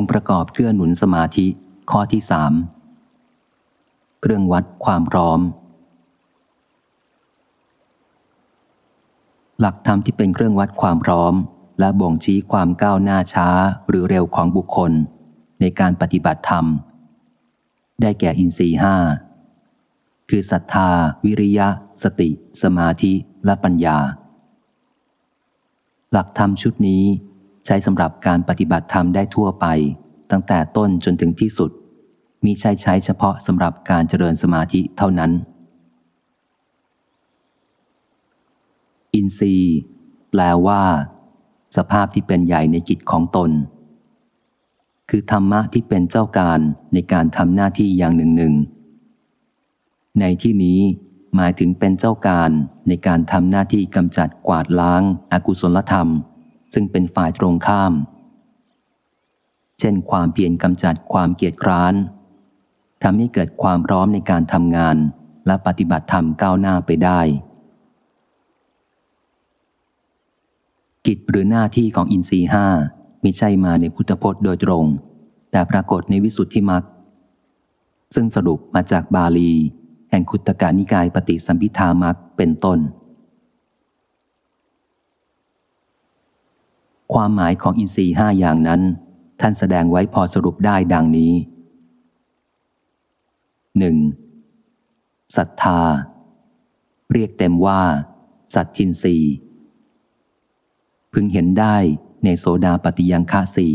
องค์ประกอบเกื้อหนุนสมาธิ ข้อที่สามเครื่องวัดความพร้อม หลักธรรมที่เป็นเครื่องวัดความพร้อม และบ่งชี้ความก้าวหน้าช้าหรือเร็วของบุคคล ในการปฏิบัติธรรม ได้แก่อินทรีห้าคือศรัทธา วิริยะ สติ สมาธิและปัญญา หลักธรรมชุดนี้ ช้สำหรับการปฏิบัติธรรมได้ทั่วไป ตั้งแต่ต้นจนถึงที่สุด มีใช้ใช้เฉพาะสำหรับการเจริญสมาธิเท่านั้น อินทรีย์แปลว่า สภาพที่เป็นใหญ่ในกิจของตน คือธรรมะที่เป็นเจ้าการในการทำหน้าที่อย่างหนึ่งหนึ่งในที่นี้หมายถึงเป็นเจ้าการในการทำหน้าที่กำจัดกวาดล้างอากุศลธรรม ซึ่งเป็นฝ่ายตรงข้าม เช่นความเพียรกำจัดความเกียจคร้านทำให้เกิดความพร้อมในการทำงานและปฏิบัติธรรมก้าวหน้าไปได้ กิจหรือหน้าที่ของอินทรีห้าไม่ใช่มาในพุทธพจน์โดยตรง แต่ปรากฏในวิสุทธิมรรคซึ่งสรุปมาจากบาลี แห่งคุตกานิกายปฏิสัมพิธามักเป็นต้น ความหมายของอินทรีห้าอย่างนั้น ท่านแสดงไว้พอสรุปได้ดังนี้หนึ่งศรัทธา เรียกเต็มว่า สัตทินรีพึงเห็นได้ในโสดาปฏิยังคาสี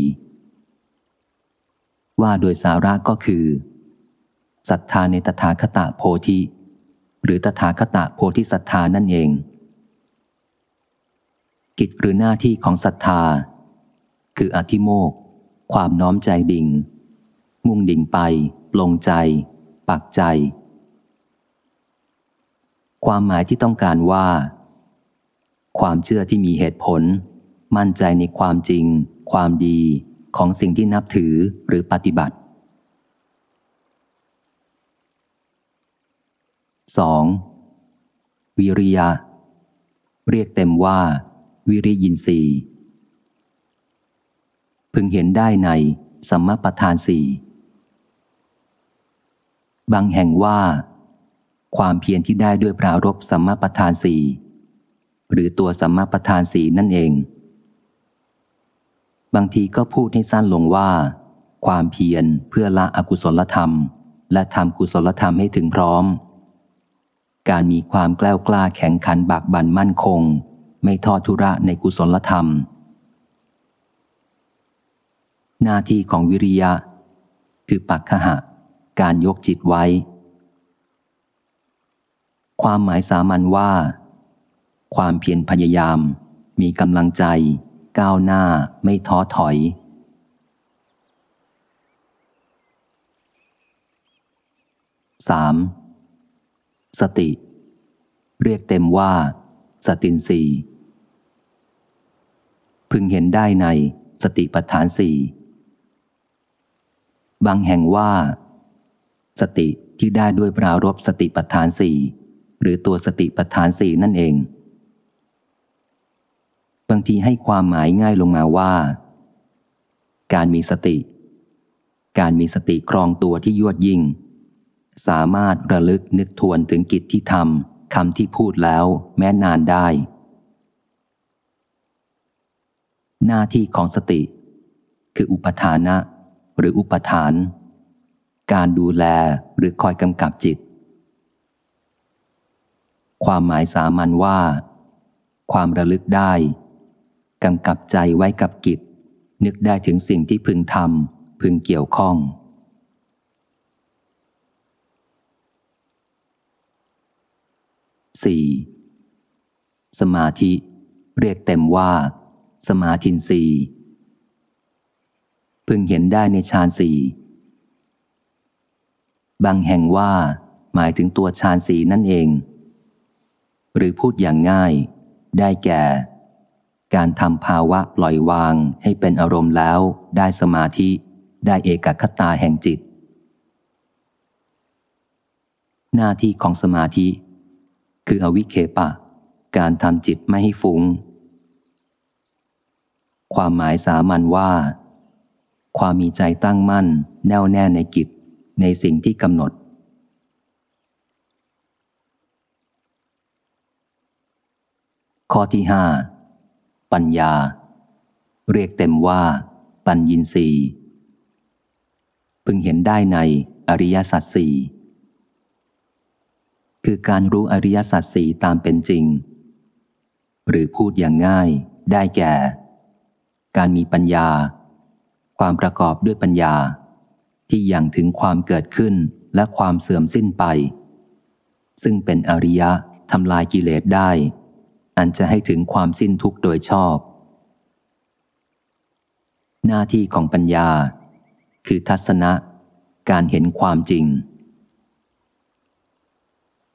ว่าโดยสาระก็คือศรัทธาในตถาคตโพธิ หรือตถาคตโพธิศรัทธานั่นเอง กิจหรือหน้าที่ของศรัทธา คืออธิโมก ความน้อมใจดิ่ง มุ่งดิ่งไป ลงใจ ปักใจ ความหมายที่ต้องการว่า ความเชื่อที่มีเหตุผล มั่นใจในความจริง ความดีของสิ่งที่นับถือหรือปฏิบัติ 2. วิริยะ เรียกเต็มว่า วิริยินสีพึงเห็นได้ในสัมมาประธานสี่บางแห่งว่า ความเพียรที่ได้ด้วยปรารบสัมมาประธานสี่หรือตัวสัมมาประธานสีนั่นเอง บางทีก็พูดให้สั้นลงว่า ความเพียรเพื่อละอกุศลธรรม และทำกุศลธรรมให้ถึงพร้อม การมีความกล้ากล้าแข็งขันบากบั่นมั่นคง ไม่ทอดทุระในกุศลธรรม หน้าที่ของวิริยะ คือปักขหะการยกจิตไว้ ความหมายสามัญว่า ความเพียรพยายาม มีกำลังใจ ก้าวหน้าไม่ท้อถอยสามสติ เรียกเต็มว่า สตินสี พึงเห็นได้ในสติปัฏฐานสี่บางแห่งว่า สติที่ได้ด้วยปรารบสติปัฏฐานสี่หรือตัวสติปัฏฐานสี่นั่นเอง บางทีให้ความหมายง่ายลงมาว่า การมีสติ การมีสติครองตัวที่ยวดยิ่ง สามารถระลึกนึกทวนถึงกิจที่ทำคำที่พูดแล้วแม้นานได้ หน้าที่ของสติ คืออุปทานะ หรืออุปทาน การดูแลหรือคอยกำกับจิต ความหมายสามัญว่า ความระลึกได้กำกับใจไว้กับกิจ นึกได้ถึงสิ่งที่พึงทำพึงเกี่ยวข้อง 4. สมาธิ เรียกเต็มว่า สมาธินสีพึงเห็นได้ในฌานสี่บางแห่งว่าหมายถึงตัวฌานสีนั่นเอง หรือพูดอย่างง่าย ได้แก่ การทำภาวะปล่อยวางให้เป็นอารมณ์แล้วได้สมาธิ ได้เอกคตาแห่งจิต หน้าที่ของสมาธิ คืออวิเคปะ การทำจิตไม่ให้ฟุง้ง ความหมายสามัญว่า ความมีใจตั้งมั่น แน่วแน่ในกิจ ในสิ่งที่กำหนด ข้อที่ห้าปัญญา เรียกเต็มว่า ปัญญินสีพึงเห็นได้ในอริยสัจสี่คือการรู้อริยสัจสี่ตามเป็นจริง หรือพูดอย่างง่ายได้แก่ การมีปัญญา ความประกอบด้วยปัญญา ที่ยังถึงความเกิดขึ้นและความเสื่อมสิ้นไป ซึ่งเป็นอริยะทำลายกิเลสได้ อันจะให้ถึงความสิ้นทุกข์โดยชอบ หน้าที่ของปัญญา คือทัศนะ การเห็นความจริง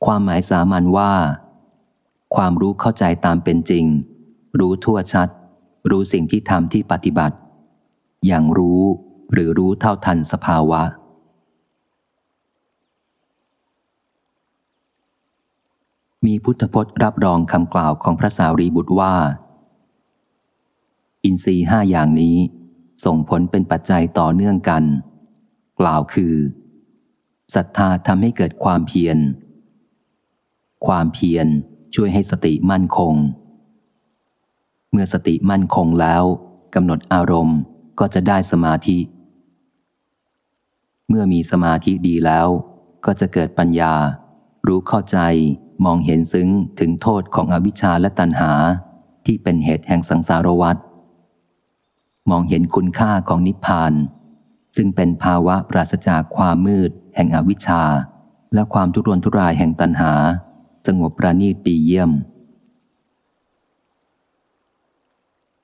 ความหมายสามัญว่า ความรู้เข้าใจตามเป็นจริง รู้ทั่วชัด รู้สิ่งที่ทำที่ปฏิบัติ อย่างรู้หรือรู้เท่าทันสภาวะ มีพุทธพจน์รับรองคำกล่าวของพระสารีบุตรว่า อินทรีห้าอย่างนี้ ส่งผลเป็นปัจจัยต่อเนื่องกัน กล่าวคือศรัทธาทำให้เกิดความเพียร ความเพียรช่วยให้สติมั่นคง เมื่อสติมั่นคงแล้วกำหนดอารมณ์ก็จะได้สมาธิ เมื่อมีสมาธิดีแล้ว ก็จะเกิดปัญญา รู้เข้าใจมองเห็นซึ้งถึงโทษของอวิชชาและตัณหาที่เป็นเหตุแห่งสังสารวัฏมองเห็นคุณค่าของนิพพาน ซึ่งเป็นภาวะปราศจากความมืด แห่งอวิชชา และความทุรนทุรายแห่งตัณหา สงบประณีตดีเยี่ยม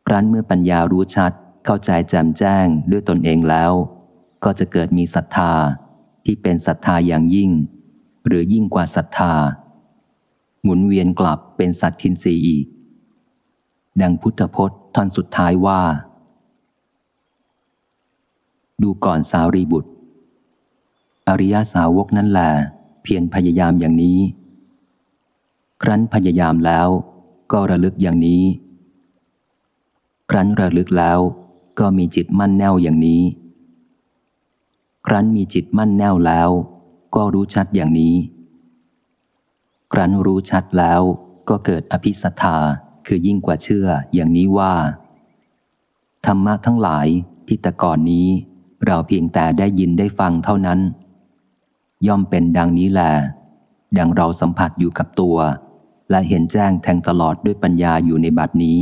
ครั้นเมื่อปัญญารู้ชัด เข้าใจแจ่มแจ้งด้วยตนเองแล้ว ก็จะเกิดมีศรัทธาที่เป็นศรัทธาอย่างยิ่ง หรือยิ่งกว่าศรัทธา หมุนเวียนกลับเป็นสัตทินรีอีก ดังพุทธพจน์ท่อนสุดท้ายว่า ดูก่อนสาวรีบุตร อริยาสาวกนั่นแหละเพียรพยายามอย่างนี้ ครั้นพยายามแล้วก็ระลึกอย่างนี้ ครั้นระลึกแล้วก็มีจิตมั่นแน่วอย่างนี้ ครั้นมีจิตมั่นแน่วแล้ว ก็รู้ชัดอย่างนี้ ครั้นรู้ชัดแล้วก็เกิดอภิสัทธาคือยิ่งกว่าเชื่ออย่างนี้ว่า ธรรมะทั้งหลายที่แต่ก่อนนี้เราเพียงแต่ได้ยินได้ฟังเท่านั้น ย่อมเป็นดังนี้แหละดังเราสัมผัสอยู่กับตัว และเห็นแจ้งแทงตลอดด้วยปัญญาอยู่ในบัดนี้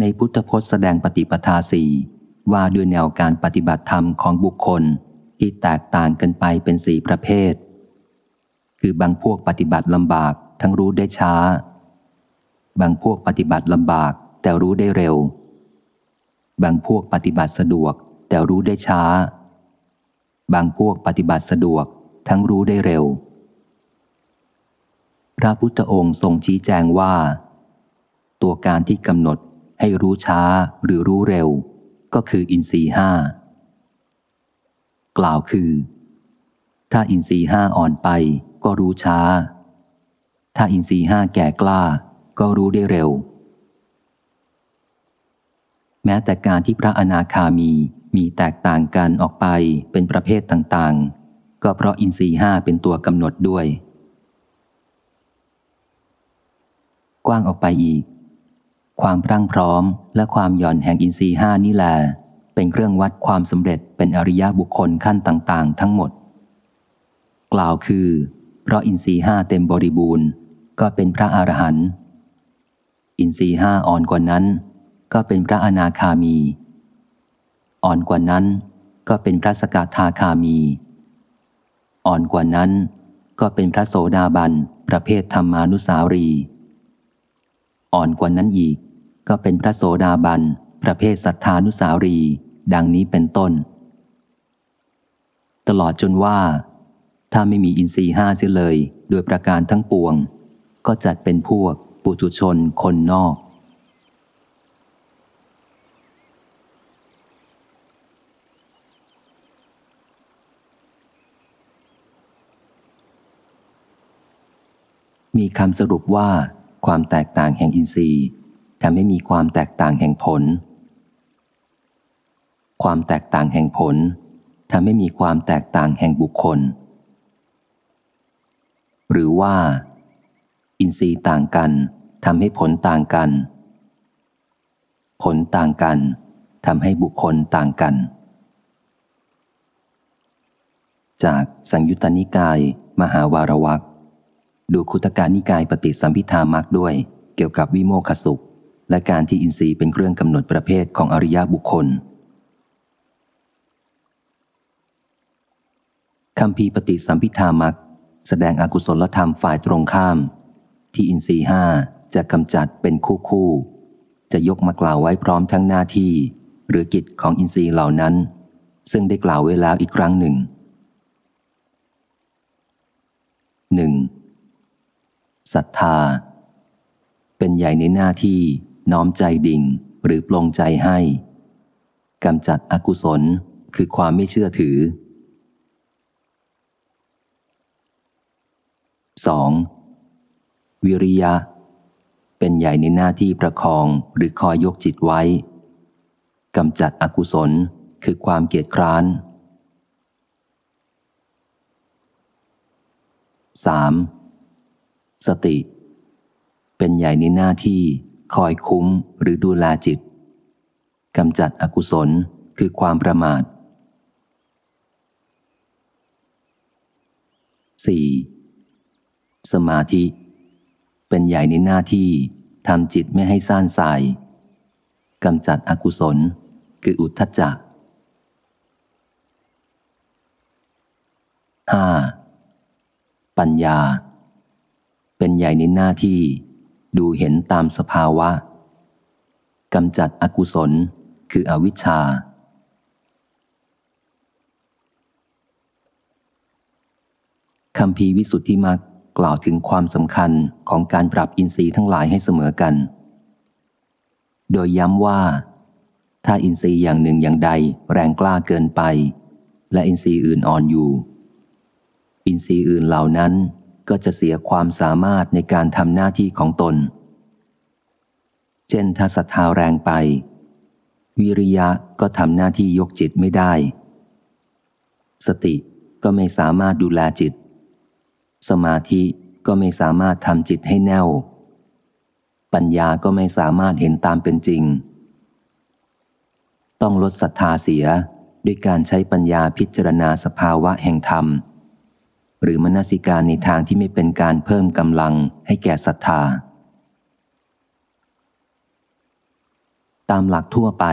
ในพุทธพจน์แสดงปฏิปทาสี่ว่าด้วยแนวการปฏิบัติธรรมของบุคคลที่แตกต่างกันไปเป็นสี่ประเภท คือบางพวกปฏิบัติลำบากทั้งรู้ได้ช้า บางพวกปฏิบัติลำบากแต่รู้ได้เร็ว บางพวกปฏิบัติสะดวกแต่รู้ได้ช้า บางพวกปฏิบัติสะดวกทั้งรู้ได้เร็ว พระพุทธองค์ทรงชี้แจงว่า ตัวการที่กำหนด ให้รู้ช้าหรือรู้เร็ว ก็คืออินทรีห้ากล่าวคือ ถ้าอินทรีห้าอ่อนไปก็รู้ช้า ถ้าอินทรีห้าแก่กล้าก็รู้ได้เร็ว แม้แต่การที่พระอนาคามีมีแตกต่างกันออกไปเป็นประเภทต่างๆ ก็เพราะอินทรีห้าเป็นตัวกำหนดด้วย กว้างออกไปอีก ความพรั่งพร้อม และความหย่อนแห่งอินทรีห้านี่แหละเป็นเครื่องวัดความสำเร็จเป็นอริยบุคคลขั้นต่างๆ ทั้งหมด กล่าวคือ เพราะอินทรีห้าเต็มบริบูรณ์ ก็เป็นพระอรหันต์อินทรีห้าอ่อนกว่านั้น ก็เป็นพระอนาคามี อ่อนกว่านั้น ก็เป็นพระสกทาคามี อ่อนกว่านั้น ก็เป็นพระโสดาบันประเภทธรรมานุสาวรี อ่อนกว่านั้นอีก ก็เป็นพระโสดาบัน ประเภทสัทธานุสารี ดังนี้เป็นต้น ตลอดจนว่า ถ้าไม่มีอินทรีห้าเสียเลย โดยประการทั้งปวง ก็จัดเป็นพวกปุถุชนคนนอก มีคำสรุปว่าความแตกต่างแห่งอินทรีย์ ทำให้มีความแตกต่างแห่งผล ความแตกต่างแห่งผลทำให้มีความแตกต่างแห่งบุคคล หรือว่า อินทรีย์ต่างกันทำให้ผลต่างกัน ผลต่างกันทำให้บุคคลต่างกัน จากสังยุตตนิกาย มหาวารวักดูคุตการนิกายปฏิสัมพิธามักด้วย เกี่ยวกับวิโมขสุข และการที่อินทรีย์เป็นเครื่องกำหนดประเภทของอริยบุคคลคำพีปฏิสัมพิธามักแสดงอากุศลธรรมฝ่ายตรงข้าม ที่อินทรีห้าจะกำจัดเป็นคู่คู่ จะยกมากล่าวไว้พร้อมทั้งหน้าที่ หรือกิจของอินทรีย์เหล่านั้น ซึ่งได้กล่าวไว้แล้วอีกครั้งหนึ่งหนึ่งศรัทธา เป็นใหญ่ในหน้าที่ น้อมใจดิ่งหรือปลงใจให้กำจัดอกุศลคือความไม่เชื่อถือ 2. วิริยะ เป็นใหญ่ในหน้าที่ประคองหรือคอยยกจิตไว้กำจัดอกุศลคือความเกียจคร้าน 3. สติ เป็นใหญ่ในหน้าที่ คอยคุ้มหรือดูแลจิตกำจัดอกุศลคือความประมาท 4. สมาธิ เป็นใหญ่ในหน้าที่ทำจิตไม่ให้ซ่านสายกำจัดอกุศล คืออุทธจักห้าปัญญา เป็นใหญ่ในหน้าที่ ดูเห็นตามสภาวะกำจัดอกุศลคืออวิชชา คำพีวิสุทธิมักกล่าวถึงความสำคัญของการปรับอินทรีย์ทั้งหลายให้เสมอกัน โดยย้ำว่า ถ้าอินทรีย์อย่างหนึ่งอย่างใดแรงกล้าเกินไป และอินทรีย์อื่นอ่อนอยู่ อินทรีย์อื่นเหล่านั้น ก็จะเสียความสามารถในการทำหน้าที่ของตน เช่นถ้าศรัทธาแรงไป วิริยะก็ทำหน้าที่ยกจิตไม่ได้ สติก็ไม่สามารถดูแลจิต สมาธิก็ไม่สามารถทำจิตให้แน่ว ปัญญาก็ไม่สามารถเห็นตามเป็นจริง ต้องลดศรัทธาเสียด้วยการใช้ปัญญาพิจารณาสภาวะแห่งธรรม หรือมนสิการในทางที่ไม่เป็นการเพิ่มกำลังให้แก่ศรัทธา ตามหลักทั่วไป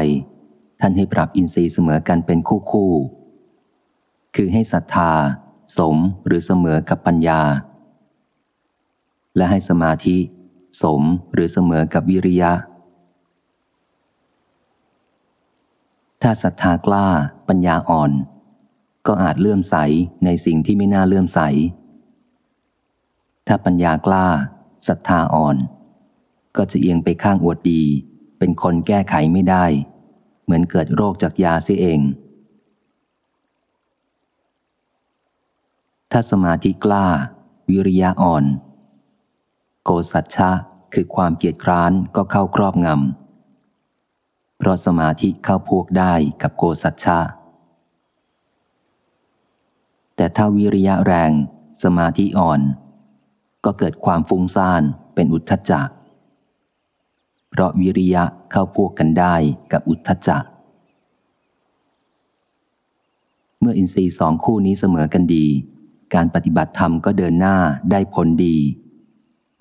ท่านให้ปรับอินทรีย์เสมอกันเป็นคู่คู่ คือให้ศรัทธา สมหรือเสมอกับปัญญา และให้สมาธิ สมหรือเสมอกับวิริยะ ถ้าศรัทธากล้าปัญญาอ่อน ก็อาจเลื่อมใสในสิ่งที่ไม่น่าเลื่อมใส ถ้าปัญญากล้าศรัทธาอ่อน ก็จะเอียงไปข้างอวดดี เป็นคนแก้ไขไม่ได้ เหมือนเกิดโรคจากยาเสียเอง ถ้าสมาธิกล้า วิริยะอ่อน โกสัจฉะคือความเกียจคร้านก็เข้าครอบงำเพราะสมาธิเข้าพวกได้กับโกสัจฉะ แต่ถ้าวิริยะแรง สมาธิอ่อน ก็เกิดความฟุ้งซ่านเป็นอุทธจักเพราะวิริยะเข้าพวกกันได้กับอุทธจักเมื่ออินทรีย์สองคู่นี้เสมอกันดี การปฏิบัติธรรมก็เดินหน้าได้ผลดี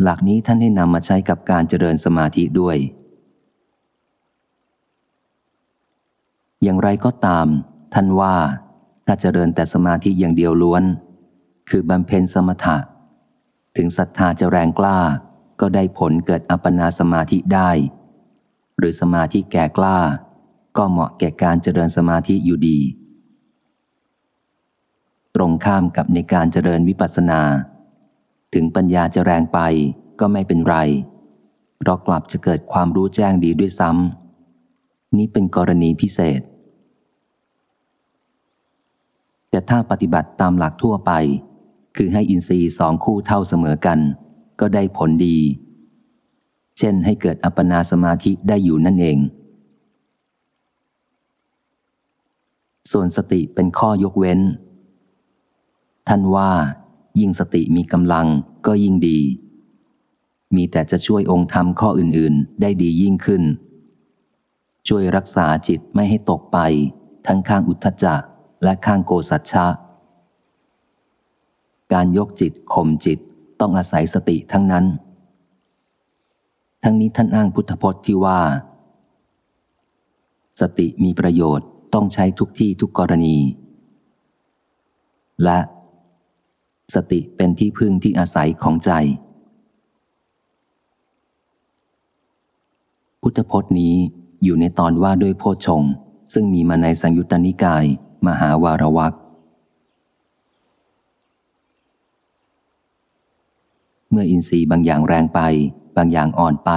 หลักนี้ท่านให้นำมาใช้กับการเจริญสมาธิด้วย อย่างไรก็ตาม ท่านว่า ถ้าเจริญแต่สมาธิอย่างเดียวล้วน คือบำเพ็ญสมถะ ถึงศรัทธาจะแรงกล้า ก็ได้ผลเกิดอัปปนาสมาธิได้ หรือสมาธิแก่กล้า ก็เหมาะแก่การเจริญสมาธิอยู่ดี ตรงข้ามกับในการเจริญวิปัสสนา ถึงปัญญาจะแรงไปก็ไม่เป็นไร เพราะกลับจะเกิดความรู้แจ้งดีด้วยซ้ำนี้เป็นกรณีพิเศษ แต่ถ้าปฏิบัติตามหลักทั่วไป คือให้อินทรีย์สองคู่เท่าเสมอกัน ก็ได้ผลดี เช่นให้เกิดอัปปนาสมาธิได้อยู่นั่นเอง ส่วนสติเป็นข้อยกเว้น ท่านว่า ยิ่งสติมีกำลังก็ยิ่งดี มีแต่จะช่วยองค์ธรรมข้ออื่น ๆ ได้ดียิ่งขึ้น ช่วยรักษาจิตไม่ให้ตกไป ทั้งข้างอุทธจัก และข้างโกสัจฉะการยกจิตข่มจิตต้องอาศัยสติทั้งนั้น ทั้งนี้ท่านอ้างพุทธพจน์ที่ว่า สติมีประโยชน์ต้องใช้ทุกที่ทุกกรณี และ สติเป็นที่พึ่งที่อาศัยของใจ พุทธพจน์นี้อยู่ในตอนว่าด้วยโพชงซึ่งมีมาในสังยุตตนิกาย มหาวารวักเมื่ออินทรีย์บางอย่างแรงไป บางอย่างอ่อนไป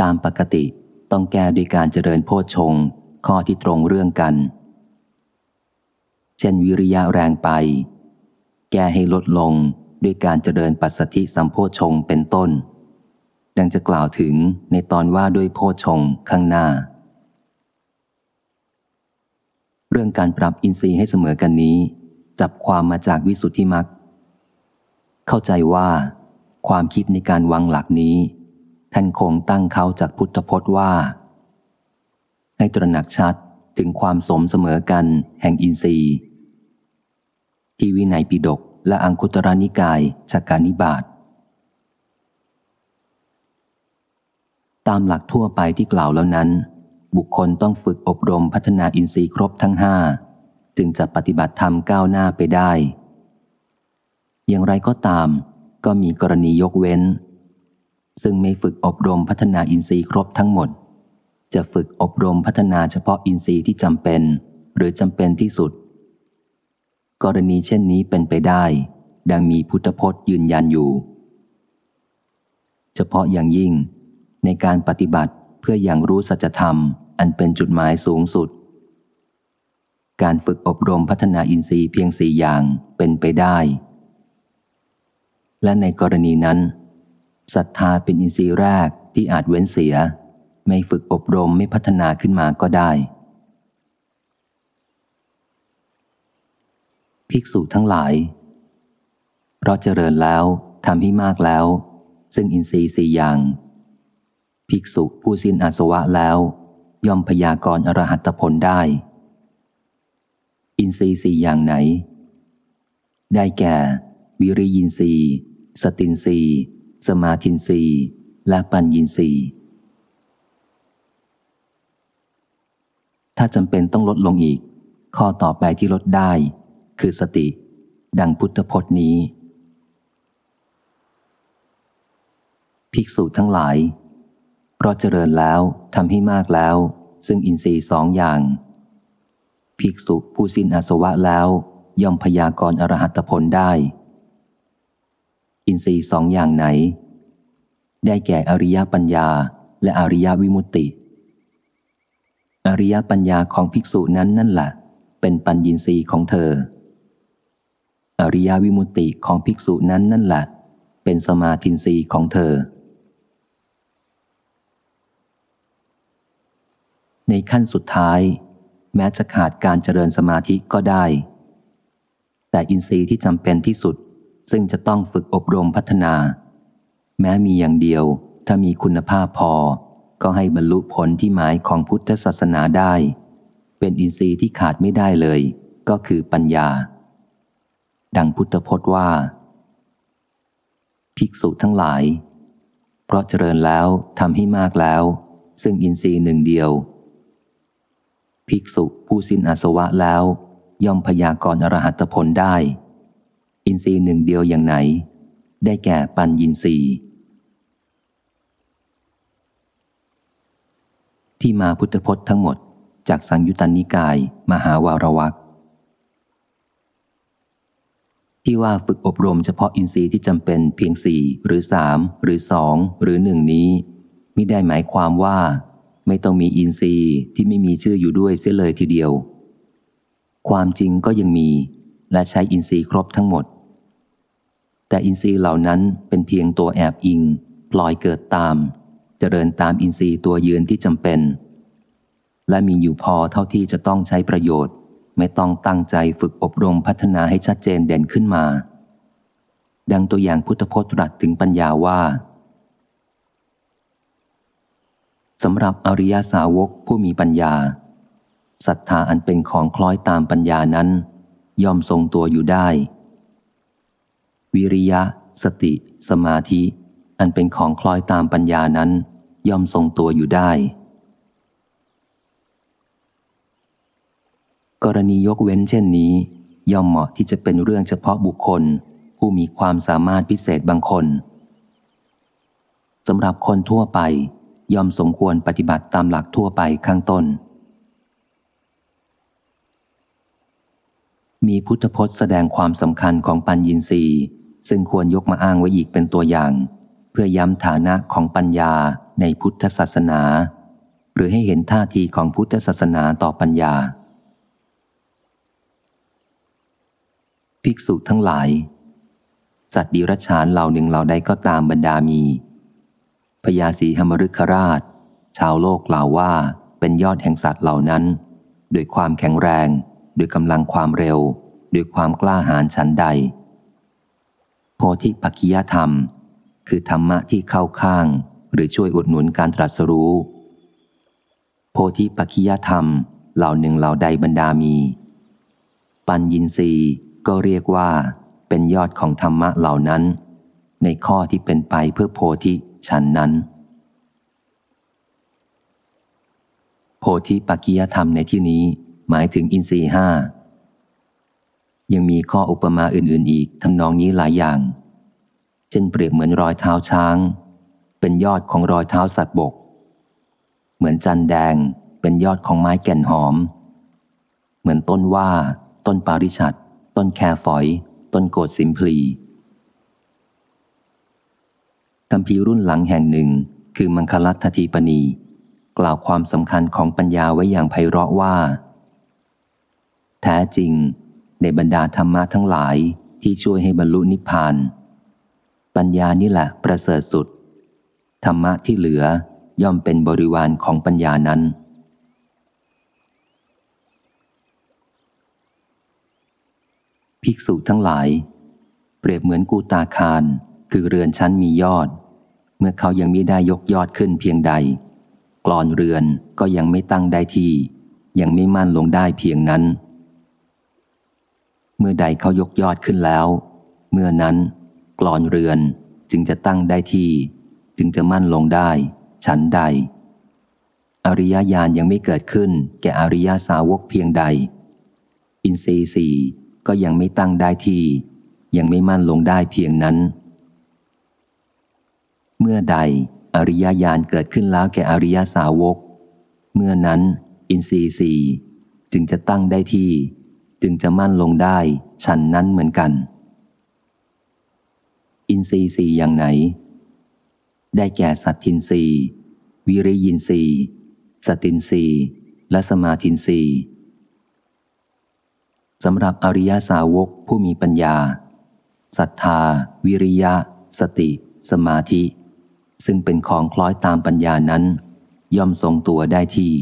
ตามปกติต้องแก้ด้วยการเจริญโพชงข้อที่ตรงเรื่องกัน เช่นวิริยะแรงไป แก้ให้ลดลงด้วยการเจริญปัสสธิสัมโพชงเป็นต้น ดังจะกล่าวถึงในตอนว่าด้วยโพชงข้างหน้า เรื่องการปรับอินทรีย์ให้เสมอกันนี้ จับความมาจากวิสุทธิมรรคเข้าใจว่า ความคิดในการวางหลักนี้ ท่านคงตั้งเขาจากพุทธพจน์ว่า ให้ตระหนักชัดถึงความสมเสมอกันแห่งอินทรีย์ ที่วินัยปิดกและอังคุตรนิกายชักการนิบาตตามหลักทั่วไปที่กล่าวแล้วนั้น บุคคลต้องฝึกอบรมพัฒนาอินทรีย์ครบทั้งห้าจึงจะปฏิบัติธรรมก้าวหน้าไปได้ อย่างไรก็ตาม ก็มีกรณียกเว้น ซึ่งไม่ฝึกอบรมพัฒนาอินทรีย์ครบทั้งหมด จะฝึกอบรมพัฒนาเฉพาะอินทรีย์ที่จำเป็น หรือจำเป็นที่สุด กรณีเช่นนี้เป็นไปได้ ดังมีพุทธพจน์ยืนยันอยู่ เฉพาะอย่างยิ่งในการปฏิบัติเพื่ออย่างรู้สัจธรรม อันเป็นจุดหมายสูงสุด การฝึกอบรมพัฒนาอินทรีย์เพียงสี่อย่างเป็นไปได้ และในกรณีนั้นศรัทธาเป็นอินทรีย์แรกที่อาจเว้นเสีย ไม่ฝึกอบรมไม่พัฒนาขึ้นมาก็ได้ ภิกษุทั้งหลาย เพราะเจริญแล้วทำให้มากแล้ว ซึ่งอินทรีย์สี่อย่าง ภิกษุผู้สิ้นอาสวะแล้ว ย่อมพยากรณ์อรหัตผลได้ อินทรีย์สี่อย่างไหน ได้แก่ วิริยินทรีย์ สตินทรีสมาธินทรีและปัญญินทรีถ้าจำเป็นต้องลดลงอีก ข้อต่อไปที่ลดได้ คือสติ ดังพุทธพจน์นี้ ภิกษุทั้งหลาย ราะเจริญแล้วทำให้มากแล้ว ซึ่งอินทรีย์สองอย่าง ภิกษุผู้สิ้นอาสวะแล้ว ย่อมพยากรณ์อรหัตผลได้ อินทรีย์สองอย่างไหน ได้แก่อริยปัญญาและอริยวิมุตติ อริยปัญญาของภิกษุนั้นนั่นแหละเป็นปัญญินทรีย์ของเธอ อริยวิมุตติของภิกษุนั้นนั่นแหละเป็นสมาธินทรีย์ของเธอ ในขั้นสุดท้าย แม้จะขาดการเจริญสมาธิก็ได้ แต่อินทรีย์ที่จำเป็นที่สุด ซึ่งจะต้องฝึกอบรมพัฒนา แม้มีอย่างเดียว ถ้ามีคุณภาพพอ ก็ให้บรรลุผลที่หมายของพุทธศาสนาได้ เป็นอินทรีย์ที่ขาดไม่ได้เลย ก็คือปัญญา ดังพุทธพจน์ว่า ภิกษุทั้งหลาย เพราะเจริญแล้วทำให้มากแล้วซึ่งอินทรีย์หนึ่งเดียว ภิกษุผู้สิ้นอาสวะแล้ว ย่อมพยากรณ์อรหัตผลได้ อินทรีย์หนึ่งเดียวอย่างไหน ได้แก่ปัญญินทรีย์ ที่มาพุทธพจน์ทั้งหมดจากสังยุตตนิกาย มหาวารวักที่ว่าฝึกอบรมเฉพาะอินทรีย์ที่จำเป็นเพียงสี่หรือสามหรือสองหรือหนึ่งนี้มิได้หมายความว่า ไม่ต้องมีอินทรีย์ที่ไม่มีชื่ออยู่ด้วยเสียเลยทีเดียว ความจริงก็ยังมี และใช้อินทรีย์ครบทั้งหมด แต่อินทรีย์เหล่านั้นเป็นเพียงตัวแอบอิงปล่อยเกิดตามเจริญตามอินทรีย์ตัวยืนที่จำเป็น และมีอยู่พอเท่าที่จะต้องใช้ประโยชน์ ไม่ต้องตั้งใจฝึกอบรมพัฒนาให้ชัดเจนเด่นขึ้นมา ดังตัวอย่างพุทธพจน์ตรัสถึงปัญญาว่า สำหรับอริยสาวกผู้มีปัญญาศรัทธาอันเป็นของคล้อยตามปัญญานั้น ย่อมทรงตัวอยู่ได้ วิริยะ สติ สมาธิ อันเป็นของคล้อยตามปัญญานั้น ย่อมทรงตัวอยู่ได้ กรณียกเว้นเช่นนี้ ย่อมเหมาะที่จะเป็นเรื่องเฉพาะบุคคล ผู้มีความสามารถพิเศษบางคนสำหรับคนทั่วไป ย่อมสมควรปฏิบัติตามหลักทั่วไปข้างต้น มีพุทธพจน์แสดงความสำคัญของปัญญีสีซึ่งควรยกมาอ้างไว้อีกเป็นตัวอย่าง เพื่อย้ำฐานะของปัญญาในพุทธศาสนา หรือให้เห็นท่าทีของพุทธศาสนาต่อปัญญา ภิกษุทั้งหลาย สัตว์ดิรัจฉานเหล่าหนึ่งเหล่าใดก็ตามบรรดามี พญาสีหมฤคราช ชาวโลกกล่าวว่าเป็นยอดแห่งสัตว์เหล่านั้นโดยความแข็งแรงโดยกำลังความเร็วโดยความกล้าหาญชั้นใด โพธิปัจขิยธรรม คือธรรมะที่เข้าข้าง หรือช่วยอุดหนุนการตรัสรู้ โพธิปัจขิยธรรมเหล่าหนึ่งเหล่าใดบรรดามี ปัญญินรีก็เรียกว่าเป็นยอดของธรรมะเหล่านั้น ในข้อที่เป็นไปเพื่อโพธิ ฉันนั้น โพธิปัจกิยธรรมในที่นี้หมายถึงอินทรีห้า ยังมีข้ออุปมาอื่น ๆ อีกทำนองนี้หลายอย่าง เช่นเปรียบเหมือนรอยเท้าช้าง เป็นยอดของรอยเท้าสัตว์บก เหมือนจันแดงเป็นยอดของไม้แก่นหอม เหมือนต้นว่า ต้นปาริชัด ต้นแคฝอย ต้นโกดสิมพลี คำพีรุ่นหลังแห่งหนึ่ง คือมังคลัตทีปณี กล่าวความสำคัญของปัญญาไว้อย่างไพเราะว่า แท้จริง ในบรรดาธรรมะทั้งหลายที่ช่วยให้บรรลุนิพพาน ปัญญานี่แหละประเสริฐสุด ธรรมะที่เหลือย่อมเป็นบริวารของปัญญานั้น ภิกษุทั้งหลาย เปรียบเหมือนกูตาคาร คือเรือนชั้นมียอด มื่อเขายังไม่ได้ยกยอดขึ้นเพียงใด กรอนเรือนก็ยังไม่ตั้งได้ที่ ยังไม่มั่นลงได้เพียงนั้น เมื่อใดเขายกยอดขึ้นแล้ว เมื่อนั้น กรอนเรือนจึงจะตั้งได้ที่ จึงจะมั่นลงได้ ฉันใด อริยญาณยังไม่เกิดขึ้น แก่อริยสาวกเพียงใด อินทรีสี่ก็ยังไม่ตั้งได้ที่ ยังไม่มั่นลงได้เพียงนั้น มื่อใดอริยญาณเกิดขึ้นแล้วแก่อริยสาวก เมื่อนั้น อินทรีย์สี่จึงจะตั้งได้ที่ จึงจะมั่นลงได้ฉันนั้นเหมือนกัน อินทรีย์สี่อย่างไหน ได้แก่สัตทินรีวิริยินรีสตินรีและสมาทินรีสำหรับอริยสาวกผู้มีปัญญาศรัทธา วิริยะ สติ สมาธิ ซึ่งเป็นของคล้อยตามปัญญานั้น ย่อมทรงตัวได้ที่